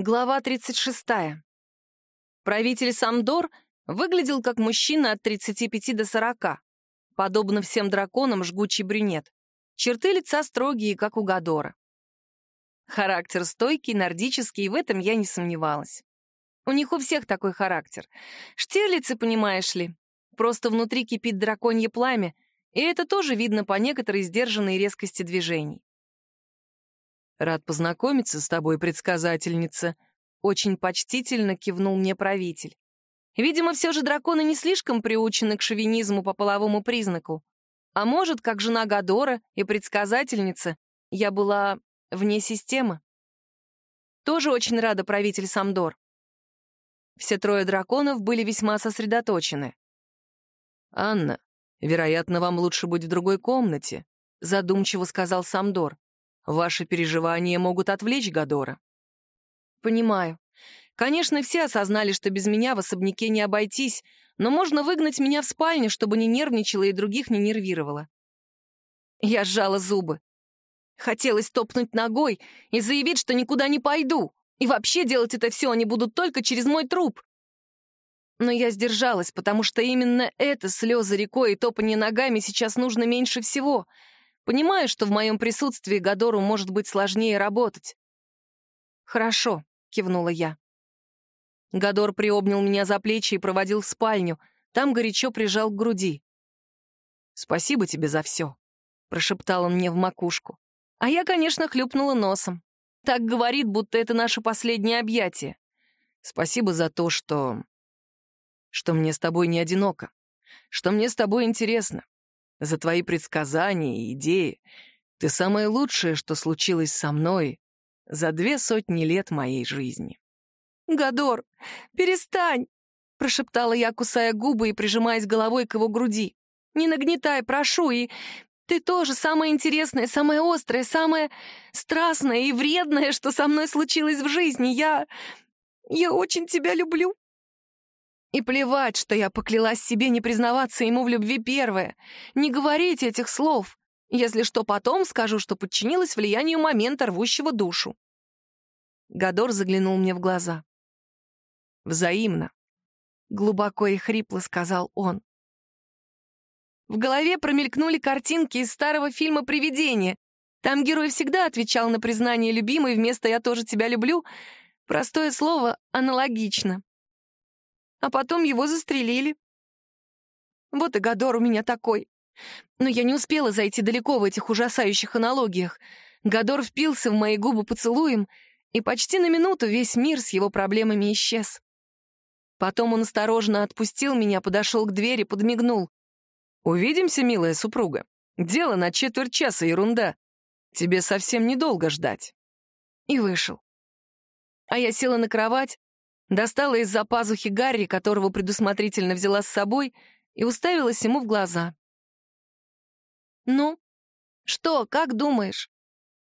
Глава 36. Правитель Самдор выглядел как мужчина от 35 до 40. Подобно всем драконам, жгучий брюнет. Черты лица строгие, как у Гадора. Характер стойкий, нордический, в этом я не сомневалась. У них у всех такой характер. Штирлицы, понимаешь ли, просто внутри кипит драконье пламя, и это тоже видно по некоторой сдержанной резкости движений. «Рад познакомиться с тобой, предсказательница», — очень почтительно кивнул мне правитель. Видимо, все же драконы не слишком приучены к шовинизму по половому признаку. А может, как жена Гадора и предсказательница, я была вне системы. Тоже очень рада правитель Самдор. Все трое драконов были весьма сосредоточены. «Анна, вероятно, вам лучше быть в другой комнате», — задумчиво сказал Самдор. Ваши переживания могут отвлечь Гадора. Понимаю. Конечно, все осознали, что без меня в особняке не обойтись, но можно выгнать меня в спальню, чтобы не нервничала и других не нервировала. Я сжала зубы. Хотелось топнуть ногой и заявить, что никуда не пойду. И вообще делать это все они будут только через мой труп. Но я сдержалась, потому что именно это слезы рекой и топанье ногами сейчас нужно меньше всего — Понимаю, что в моем присутствии Гадору может быть сложнее работать. «Хорошо», — кивнула я. Гадор приобнял меня за плечи и проводил в спальню. Там горячо прижал к груди. «Спасибо тебе за все», — прошептал он мне в макушку. А я, конечно, хлюпнула носом. Так говорит, будто это наше последнее объятие. «Спасибо за то, что... что мне с тобой не одиноко, что мне с тобой интересно, за твои предсказания и идеи. Ты самое лучшее, что случилось со мной за две сотни лет моей жизни. «Гадор, перестань!» — прошептала я, кусая губы и прижимаясь головой к его груди. «Не нагнетай, прошу, и ты тоже самое интересное, самое острое, самое страстное и вредное, что со мной случилось в жизни. Я... я очень тебя люблю!» И плевать, что я поклялась себе не признаваться ему в любви первое, не говорить этих слов, если что потом скажу, что подчинилась влиянию момента, рвущего душу. Гадор заглянул мне в глаза. «Взаимно», — глубоко и хрипло сказал он. В голове промелькнули картинки из старого фильма «Привидение». Там герой всегда отвечал на признание любимой вместо «я тоже тебя люблю». Простое слово «аналогично» а потом его застрелили. Вот и Гадор у меня такой. Но я не успела зайти далеко в этих ужасающих аналогиях. Гадор впился в мои губы поцелуем, и почти на минуту весь мир с его проблемами исчез. Потом он осторожно отпустил меня, подошел к двери, подмигнул. «Увидимся, милая супруга. Дело на четверть часа, ерунда. Тебе совсем недолго ждать». И вышел. А я села на кровать, достала из-за пазухи Гарри, которого предусмотрительно взяла с собой, и уставилась ему в глаза. «Ну, что, как думаешь?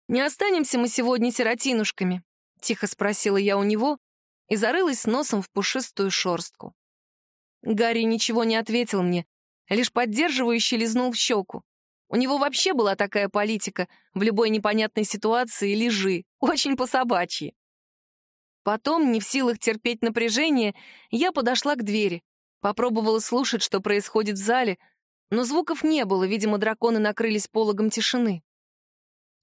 Не останемся мы сегодня сиротинушками?» — тихо спросила я у него и зарылась носом в пушистую шорстку. Гарри ничего не ответил мне, лишь поддерживающе лизнул в щеку. У него вообще была такая политика в любой непонятной ситуации лежи, очень по-собачьи. Потом, не в силах терпеть напряжение, я подошла к двери, попробовала слушать, что происходит в зале, но звуков не было, видимо, драконы накрылись пологом тишины.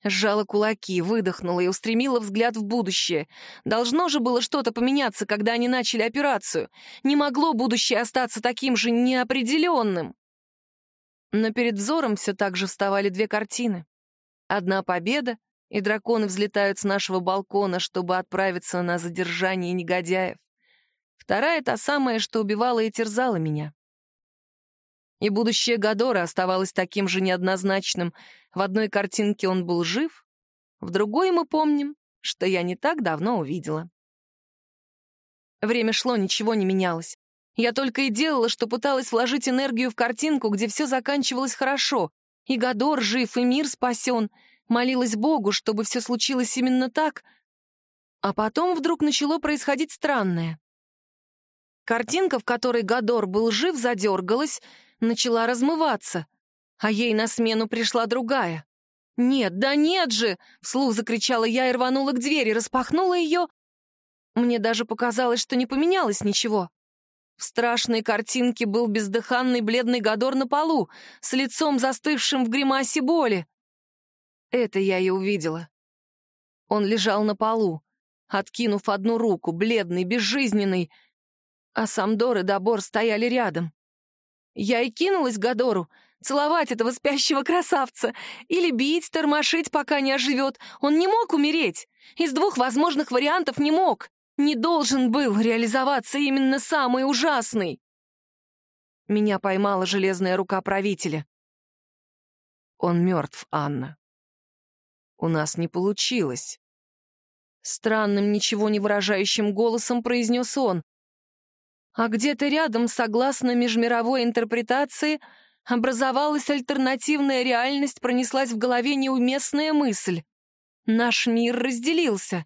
Сжала кулаки, выдохнула и устремила взгляд в будущее. Должно же было что-то поменяться, когда они начали операцию. Не могло будущее остаться таким же неопределенным. Но перед взором все так же вставали две картины. Одна победа, и драконы взлетают с нашего балкона, чтобы отправиться на задержание негодяев. Вторая — та самая, что убивала и терзала меня. И будущее Гадора оставалось таким же неоднозначным. В одной картинке он был жив, в другой мы помним, что я не так давно увидела. Время шло, ничего не менялось. Я только и делала, что пыталась вложить энергию в картинку, где все заканчивалось хорошо. И Гадор жив, и мир спасен — молилась Богу, чтобы все случилось именно так, а потом вдруг начало происходить странное. Картинка, в которой Гадор был жив, задергалась, начала размываться, а ей на смену пришла другая. «Нет, да нет же!» — вслух закричала я и рванула к двери, распахнула ее Мне даже показалось, что не поменялось ничего. В страшной картинке был бездыханный бледный Гадор на полу, с лицом застывшим в гримасе боли. Это я и увидела. Он лежал на полу, откинув одну руку, бледный, безжизненный, а Самдор и Добор стояли рядом. Я и кинулась к Гадору, целовать этого спящего красавца, или бить, тормошить, пока не оживет. Он не мог умереть. Из двух возможных вариантов не мог. Не должен был реализоваться именно самый ужасный. Меня поймала железная рука правителя. Он мертв, Анна. У нас не получилось. Странным, ничего не выражающим голосом произнес он. А где-то рядом, согласно межмировой интерпретации, образовалась альтернативная реальность, пронеслась в голове неуместная мысль. Наш мир разделился.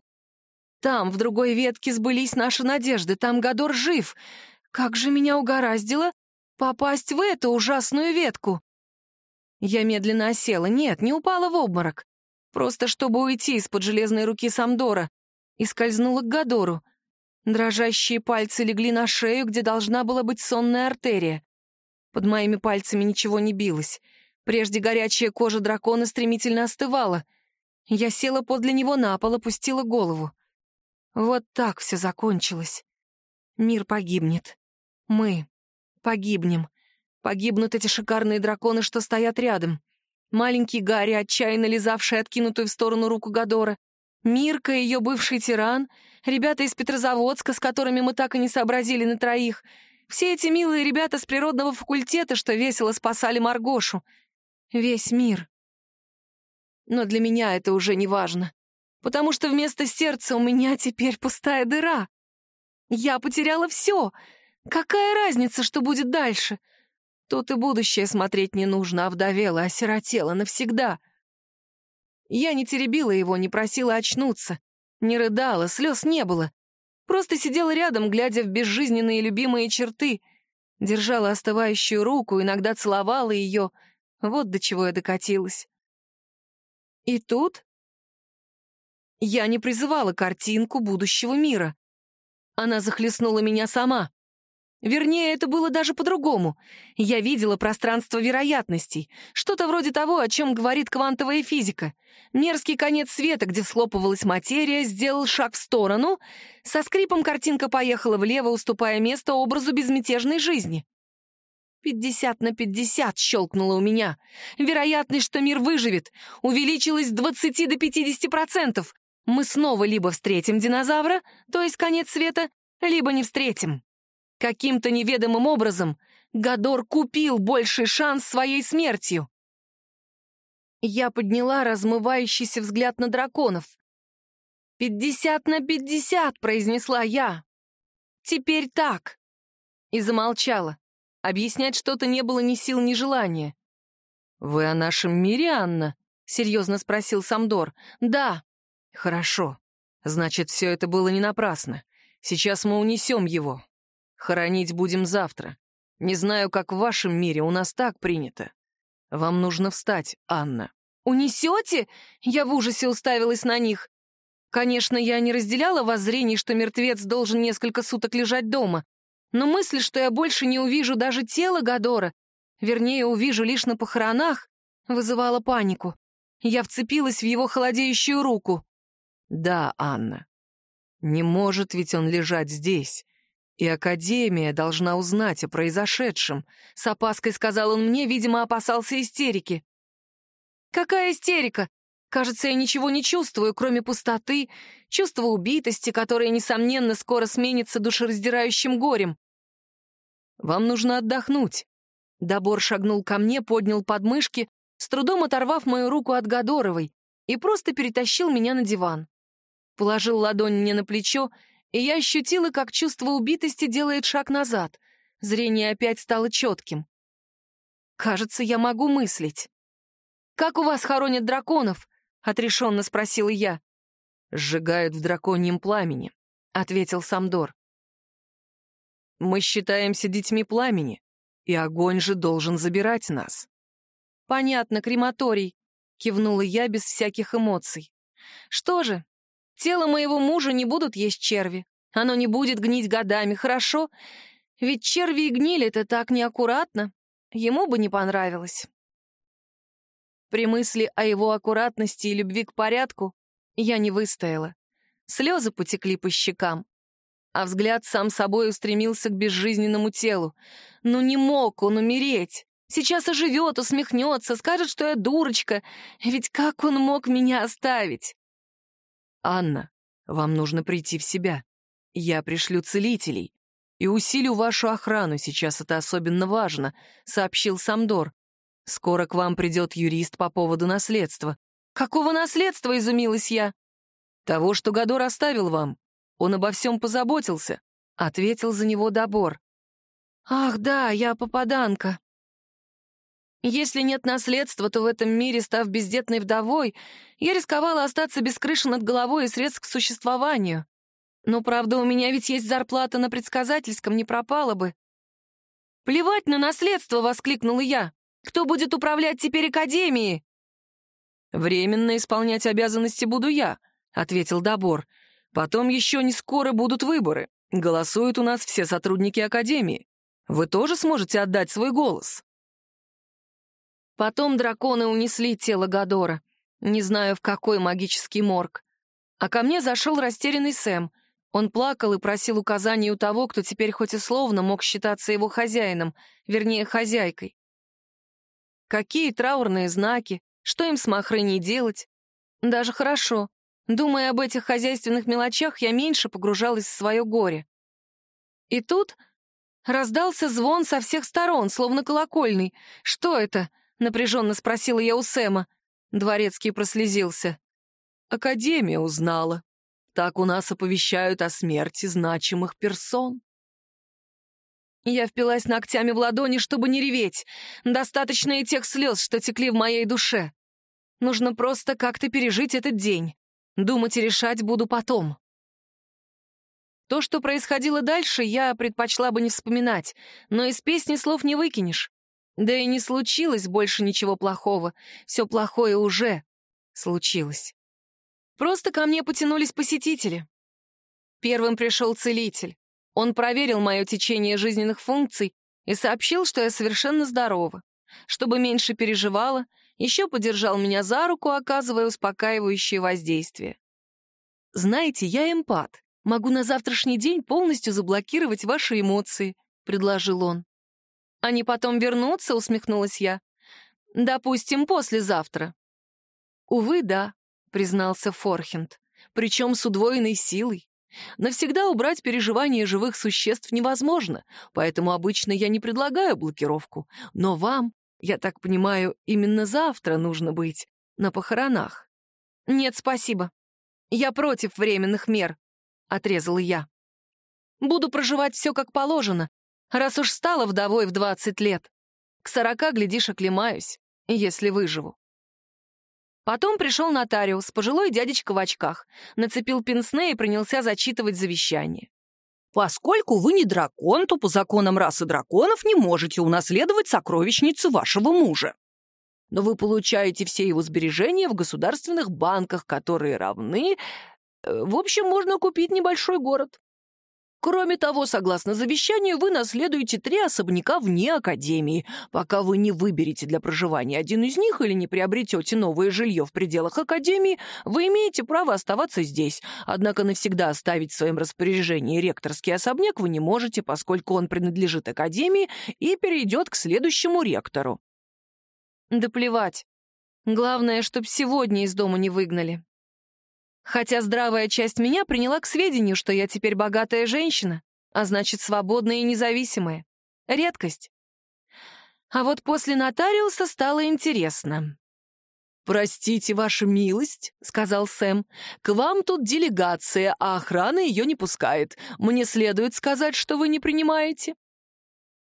Там, в другой ветке, сбылись наши надежды, там Гадор жив. Как же меня угораздило попасть в эту ужасную ветку? Я медленно осела. Нет, не упала в обморок. Просто чтобы уйти из-под железной руки Самдора. И скользнула к Гадору. Дрожащие пальцы легли на шею, где должна была быть сонная артерия. Под моими пальцами ничего не билось. Прежде горячая кожа дракона стремительно остывала. Я села подле него на пол, опустила голову. Вот так все закончилось. Мир погибнет. Мы погибнем. Погибнут эти шикарные драконы, что стоят рядом. Маленький Гарри, отчаянно лизавший откинутую в сторону руку Гадора. Мирка, ее бывший тиран. Ребята из Петрозаводска, с которыми мы так и не сообразили на троих. Все эти милые ребята с природного факультета, что весело спасали Маргошу. Весь мир. Но для меня это уже не важно потому что вместо сердца у меня теперь пустая дыра. Я потеряла все. Какая разница, что будет дальше? Тут и будущее смотреть не нужно, вдовела, осиротела навсегда. Я не теребила его, не просила очнуться, не рыдала, слез не было. Просто сидела рядом, глядя в безжизненные любимые черты, держала остывающую руку, иногда целовала ее. Вот до чего я докатилась. И тут я не призывала картинку будущего мира. Она захлестнула меня сама. Вернее, это было даже по-другому. Я видела пространство вероятностей, что-то вроде того, о чем говорит квантовая физика. Мерзкий конец света, где слопывалась материя, сделал шаг в сторону, со скрипом картинка поехала влево, уступая место образу безмятежной жизни. «Пятьдесят на пятьдесят» щелкнуло у меня. Вероятность, что мир выживет, увеличилась с двадцати до пятидесяти процентов мы снова либо встретим динозавра, то есть конец света, либо не встретим. Каким-то неведомым образом Гадор купил больший шанс своей смертью. Я подняла размывающийся взгляд на драконов. «Пятьдесят на пятьдесят!» — произнесла я. «Теперь так!» И замолчала. Объяснять что-то не было ни сил, ни желания. «Вы о нашем мире, Анна?» — серьезно спросил Самдор. «Да», «Хорошо. Значит, все это было не напрасно. Сейчас мы унесем его. Хоронить будем завтра. Не знаю, как в вашем мире, у нас так принято. Вам нужно встать, Анна». «Унесете?» Я в ужасе уставилась на них. Конечно, я не разделяла воззрений, что мертвец должен несколько суток лежать дома, но мысль, что я больше не увижу даже тело Гадора, вернее, увижу лишь на похоронах, вызывала панику. Я вцепилась в его холодеющую руку. Да, Анна. Не может ведь он лежать здесь. И Академия должна узнать о произошедшем. С опаской сказал он мне, видимо, опасался истерики. Какая истерика? Кажется, я ничего не чувствую, кроме пустоты, чувства убитости, которое, несомненно, скоро сменится душераздирающим горем. Вам нужно отдохнуть. Добор шагнул ко мне, поднял подмышки, с трудом оторвав мою руку от Гадоровой, и просто перетащил меня на диван положил ладонь мне на плечо, и я ощутила, как чувство убитости делает шаг назад. Зрение опять стало четким. Кажется, я могу мыслить. «Как у вас хоронят драконов?» — отрешенно спросила я. «Сжигают в драконьем пламени», — ответил Самдор. «Мы считаемся детьми пламени, и огонь же должен забирать нас». «Понятно, крематорий», — кивнула я без всяких эмоций. «Что же, Тело моего мужа не будут есть черви. Оно не будет гнить годами, хорошо? Ведь черви и гнили — это так неаккуратно. Ему бы не понравилось. При мысли о его аккуратности и любви к порядку я не выстояла. Слезы потекли по щекам, а взгляд сам собой устремился к безжизненному телу. Ну не мог он умереть. Сейчас оживет, усмехнется, скажет, что я дурочка. Ведь как он мог меня оставить? «Анна, вам нужно прийти в себя. Я пришлю целителей и усилю вашу охрану, сейчас это особенно важно», — сообщил Самдор. «Скоро к вам придет юрист по поводу наследства». «Какого наследства?» — изумилась я. «Того, что Гадор оставил вам. Он обо всем позаботился», — ответил за него Добор. «Ах да, я попаданка. Если нет наследства, то в этом мире, став бездетной вдовой, я рисковала остаться без крыши над головой и средств к существованию. Но, правда, у меня ведь есть зарплата на предсказательском, не пропала бы. «Плевать на наследство!» — воскликнула я. «Кто будет управлять теперь Академией?» «Временно исполнять обязанности буду я», — ответил Добор. «Потом еще не скоро будут выборы. Голосуют у нас все сотрудники Академии. Вы тоже сможете отдать свой голос?» Потом драконы унесли тело Гадора. Не знаю, в какой магический морг. А ко мне зашел растерянный Сэм. Он плакал и просил указаний у того, кто теперь хоть и словно мог считаться его хозяином, вернее, хозяйкой. Какие траурные знаки, что им с Махрыней делать? Даже хорошо. Думая об этих хозяйственных мелочах, я меньше погружалась в свое горе. И тут раздался звон со всех сторон, словно колокольный. Что это? — напряженно спросила я у Сэма. Дворецкий прослезился. «Академия узнала. Так у нас оповещают о смерти значимых персон». Я впилась ногтями в ладони, чтобы не реветь. Достаточно и тех слез, что текли в моей душе. Нужно просто как-то пережить этот день. Думать и решать буду потом. То, что происходило дальше, я предпочла бы не вспоминать, но из песни слов не выкинешь. Да и не случилось больше ничего плохого. Все плохое уже случилось. Просто ко мне потянулись посетители. Первым пришел целитель. Он проверил мое течение жизненных функций и сообщил, что я совершенно здорова. Чтобы меньше переживала, еще подержал меня за руку, оказывая успокаивающее воздействие. «Знаете, я эмпат. Могу на завтрашний день полностью заблокировать ваши эмоции», — предложил он. «Они потом вернутся?» — усмехнулась я. «Допустим, послезавтра». «Увы, да», — признался Форхенд, «причем с удвоенной силой. Навсегда убрать переживания живых существ невозможно, поэтому обычно я не предлагаю блокировку. Но вам, я так понимаю, именно завтра нужно быть на похоронах». «Нет, спасибо. Я против временных мер», — отрезала я. «Буду проживать все как положено, раз уж стала вдовой в 20 лет. К сорока, глядишь, оклемаюсь, если выживу. Потом пришел нотариус, пожилой дядечка в очках, нацепил пенсне и принялся зачитывать завещание. Поскольку вы не дракон, то по законам расы драконов не можете унаследовать сокровищницу вашего мужа. Но вы получаете все его сбережения в государственных банках, которые равны... Э, в общем, можно купить небольшой город. Кроме того, согласно завещанию, вы наследуете три особняка вне Академии. Пока вы не выберете для проживания один из них или не приобретете новое жилье в пределах Академии, вы имеете право оставаться здесь. Однако навсегда оставить в своем распоряжении ректорский особняк вы не можете, поскольку он принадлежит Академии и перейдет к следующему ректору. Да плевать. Главное, чтоб сегодня из дома не выгнали. Хотя здравая часть меня приняла к сведению, что я теперь богатая женщина, а значит, свободная и независимая. Редкость. А вот после нотариуса стало интересно. «Простите, ваша милость», — сказал Сэм, — «к вам тут делегация, а охрана ее не пускает. Мне следует сказать, что вы не принимаете».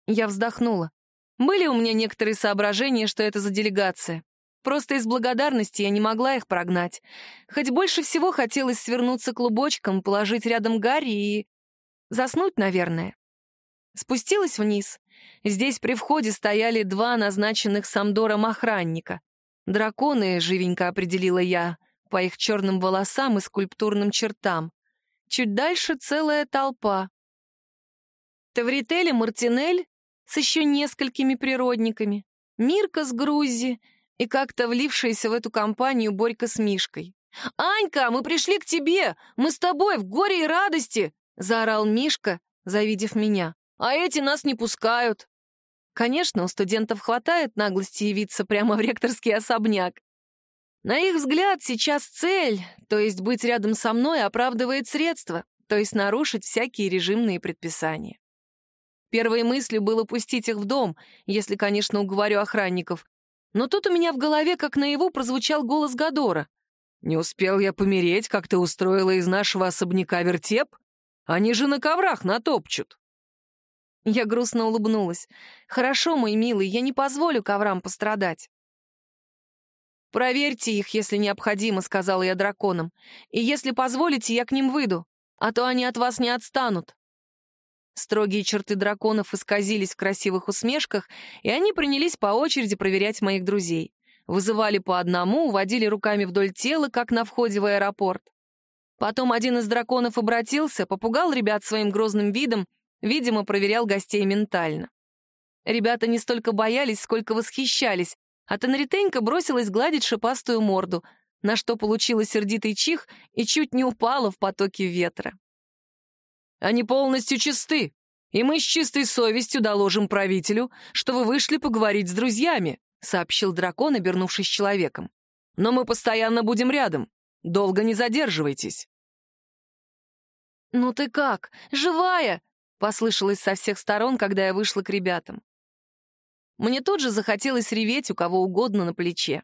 Я вздохнула. Были у меня некоторые соображения, что это за делегация. Просто из благодарности я не могла их прогнать. Хоть больше всего хотелось свернуться клубочком, положить рядом Гарри и... заснуть, наверное. Спустилась вниз. Здесь при входе стояли два назначенных Самдором охранника. Драконы, живенько определила я, по их черным волосам и скульптурным чертам. Чуть дальше целая толпа. Тавритель и Мартинель с еще несколькими природниками, Мирка с Грузи и как-то влившаяся в эту компанию Борька с Мишкой. «Анька, мы пришли к тебе! Мы с тобой в горе и радости!» — заорал Мишка, завидев меня. «А эти нас не пускают!» Конечно, у студентов хватает наглости явиться прямо в ректорский особняк. На их взгляд, сейчас цель, то есть быть рядом со мной, оправдывает средства, то есть нарушить всякие режимные предписания. Первой мыслью было пустить их в дом, если, конечно, уговорю охранников. Но тут у меня в голове, как наяву, прозвучал голос Гадора. «Не успел я помереть, как ты устроила из нашего особняка вертеп? Они же на коврах натопчут». Я грустно улыбнулась. «Хорошо, мой милый, я не позволю коврам пострадать». «Проверьте их, если необходимо», — сказала я драконам. «И если позволите, я к ним выйду, а то они от вас не отстанут». Строгие черты драконов исказились в красивых усмешках, и они принялись по очереди проверять моих друзей. Вызывали по одному, уводили руками вдоль тела, как на входе в аэропорт. Потом один из драконов обратился, попугал ребят своим грозным видом, видимо, проверял гостей ментально. Ребята не столько боялись, сколько восхищались, а Тенритенька бросилась гладить шипастую морду, на что получила сердитый чих и чуть не упала в потоке ветра. «Они полностью чисты, и мы с чистой совестью доложим правителю, что вы вышли поговорить с друзьями», сообщил дракон, обернувшись человеком. «Но мы постоянно будем рядом. Долго не задерживайтесь». «Ну ты как? Живая?» — послышалось со всех сторон, когда я вышла к ребятам. Мне тут же захотелось реветь у кого угодно на плече.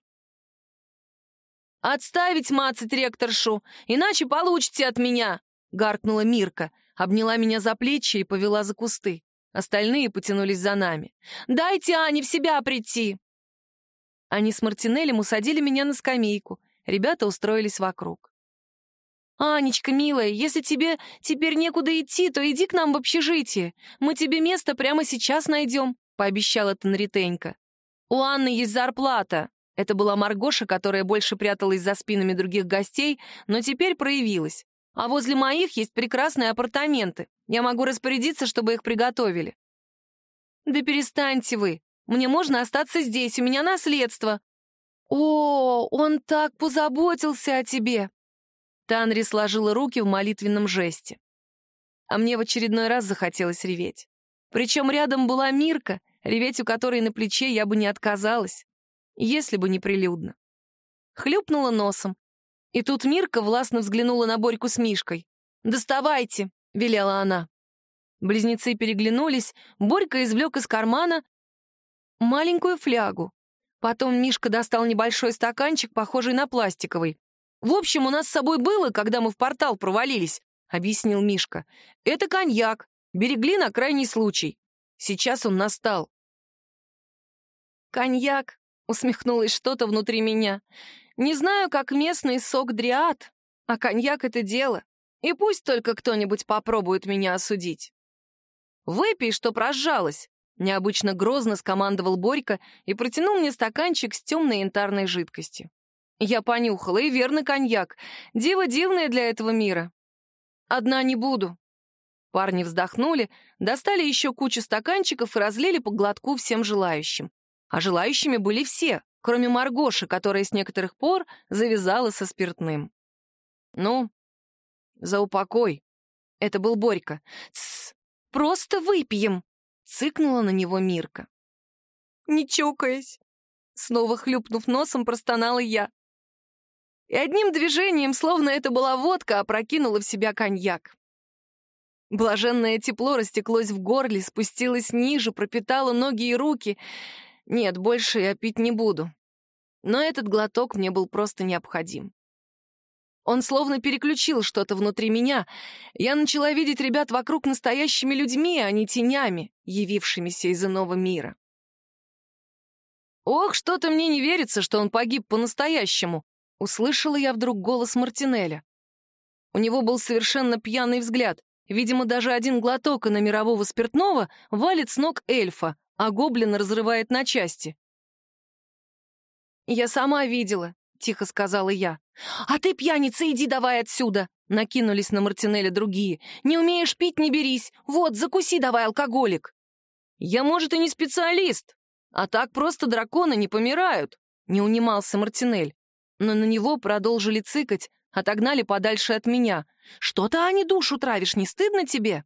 «Отставить мацать ректоршу, иначе получите от меня!» — гаркнула Мирка, обняла меня за плечи и повела за кусты. Остальные потянулись за нами. «Дайте Ане в себя прийти!» Они с Мартинелем усадили меня на скамейку. Ребята устроились вокруг. «Анечка, милая, если тебе теперь некуда идти, то иди к нам в общежитие. Мы тебе место прямо сейчас найдем», — пообещала Тенритенька. «У Анны есть зарплата». Это была Маргоша, которая больше пряталась за спинами других гостей, но теперь проявилась. «А возле моих есть прекрасные апартаменты. Я могу распорядиться, чтобы их приготовили». «Да перестаньте вы. Мне можно остаться здесь, у меня наследство». «О, он так позаботился о тебе!» Танри сложила руки в молитвенном жесте. А мне в очередной раз захотелось реветь. Причем рядом была Мирка, реветь у которой на плече я бы не отказалась, если бы не прилюдно. Хлюпнула носом. И тут Мирка властно взглянула на Борьку с Мишкой. «Доставайте!» — велела она. Близнецы переглянулись, Борька извлек из кармана маленькую флягу. Потом Мишка достал небольшой стаканчик, похожий на пластиковый. «В общем, у нас с собой было, когда мы в портал провалились», — объяснил Мишка. «Это коньяк. Берегли на крайний случай. Сейчас он настал». «Коньяк», — усмехнулось что-то внутри меня. «Не знаю, как местный сок дриад, а коньяк — это дело. И пусть только кто-нибудь попробует меня осудить». «Выпей, что прожалось», Необычно грозно скомандовал Борька и протянул мне стаканчик с темной янтарной жидкостью. Я понюхала, и верно коньяк. Диво дивное для этого мира. Одна не буду. Парни вздохнули, достали еще кучу стаканчиков и разлили по глотку всем желающим. А желающими были все, кроме Маргоши, которая с некоторых пор завязала со спиртным. «Ну, за упокой». Это был Борька. «Тссс, просто выпьем», Цыкнула на него Мирка. «Не чокаясь!» Снова хлюпнув носом, простонала я. И одним движением, словно это была водка, опрокинула в себя коньяк. Блаженное тепло растеклось в горле, спустилось ниже, пропитало ноги и руки. Нет, больше я пить не буду. Но этот глоток мне был просто необходим. Он словно переключил что-то внутри меня. Я начала видеть ребят вокруг настоящими людьми, а не тенями, явившимися из иного мира. «Ох, что-то мне не верится, что он погиб по-настоящему», — услышала я вдруг голос Мартинеля. У него был совершенно пьяный взгляд. Видимо, даже один глоток на мирового спиртного валит с ног эльфа, а гоблин разрывает на части. «Я сама видела», — тихо сказала я. «А ты, пьяница, иди давай отсюда!» — Накинулись на Мартинеля другие. «Не умеешь пить, не берись! Вот, закуси давай, алкоголик!» «Я, может, и не специалист, а так просто драконы не помирают!» Не унимался Мартинель. Но на него продолжили цыкать, отогнали подальше от меня. «Что-то, Ани, душу травишь, не стыдно тебе?»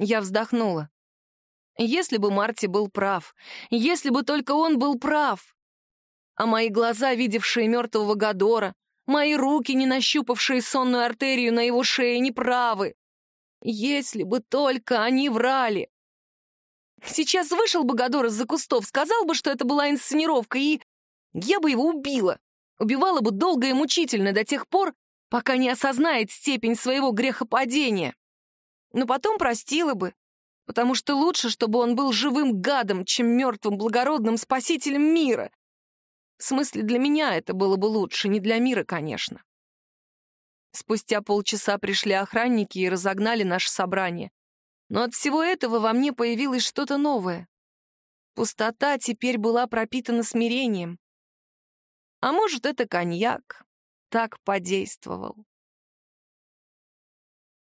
Я вздохнула. Если бы Марти был прав, если бы только он был прав. А мои глаза, видевшие мертвого Гадора, мои руки, не нащупавшие сонную артерию на его шее, неправы. Если бы только они врали. Сейчас вышел бы Гадор из-за кустов, сказал бы, что это была инсценировка, и я бы его убила. Убивала бы долго и мучительно до тех пор, пока не осознает степень своего грехопадения. Но потом простила бы, потому что лучше, чтобы он был живым гадом, чем мертвым благородным спасителем мира. В смысле, для меня это было бы лучше, не для мира, конечно. Спустя полчаса пришли охранники и разогнали наше собрание. Но от всего этого во мне появилось что-то новое. Пустота теперь была пропитана смирением. А может, это коньяк так подействовал.